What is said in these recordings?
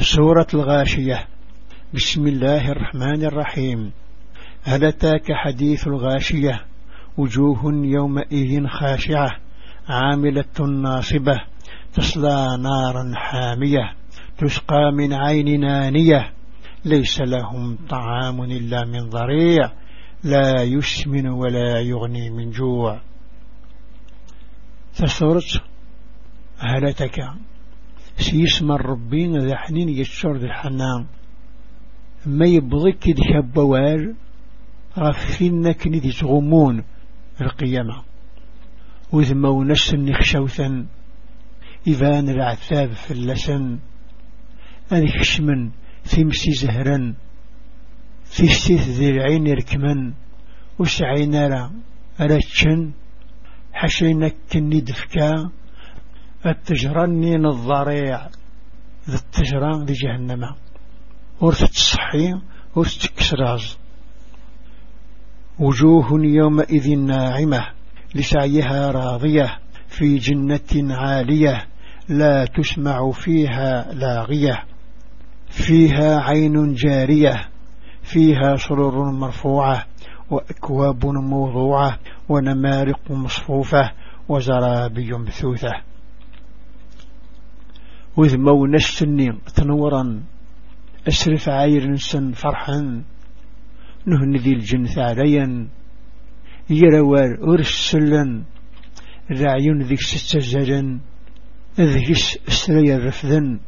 سورة الغاشية. بسم الله الرحمن الرحيم. هل أتاك حديث الغاشية. وجوه يومئذ خاشعة. عاملة ناصبة. تصلى نارا حامية. تسقى من عين نانية. ليس لهم طعام إلا من ضريع. لا يسمن ولا يغني من جوع. فثرت هلتك سيسمى الربين ذا حنين يتشر ذا الحنان. ما يبضيك ذي شبوال غفينك ذي تغمون القيامة. وإذ مونس نخشوثا إذان العثاب اللسن أذي خشمن ثمسي زهرا. في ستيث ذي العين ركمن وسعينا را رتشن حشينك كني دفكا. التجرني الضريع ذا التجران لجهنم ورث تصحي ورث تكسراز وجوه يومئذ ناعمة لسعيها راضية في جنة عالية لا تسمع فيها لاغية. فيها عين جارية فيها سرر مرفوعة وأكواب موضوعة ونمارق مصفوفة وزرابي بثوثة وإذ مونستني تنورا أسرف عاير سن فرحا نهن ذي الجنث عليا يروال أرسلا العيون ذيك ستزجا ذيك استريا رفذا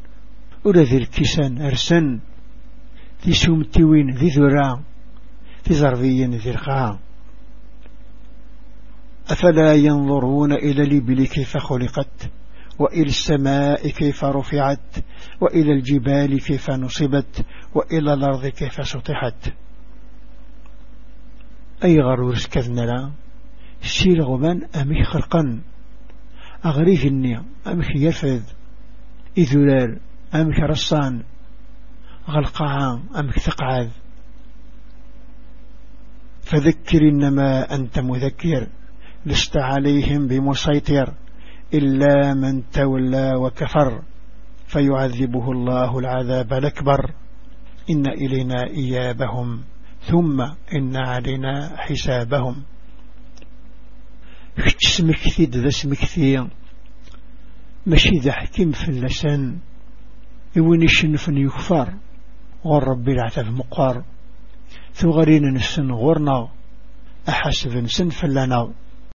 ولا ذي الكسان أرسن ذي سومتوين ذي ذرا في ظرفيا ذي القاع أفلا ينظرون إلى الإبل كيف خلقت؟ وإلى السماء كيف رفعت وإلى الجبال كيف نصبت وإلى الأرض كيف سطحت. أي غرور سكذنا لا؟ السير غمان أمي خرقا؟ أغريف النية أمي يرفذ إذلال أمي رصان؟ غلقعان أمي ثقعاذ فذكر إنما أنت مذكر لست عليهم بمسيطر. إلا من تولى وكفر فيعذبه الله العذاب الأكبر. إن إلينا إيابهم ثم إن علينا حسابهم. اسمك ثيد ذا اسمك ماشي ذا حكيم في اللسان. يوين يشنفن يكفر غور ربي العتاب مقار. ثغرين نسن غورنا أحسب نسن فلنا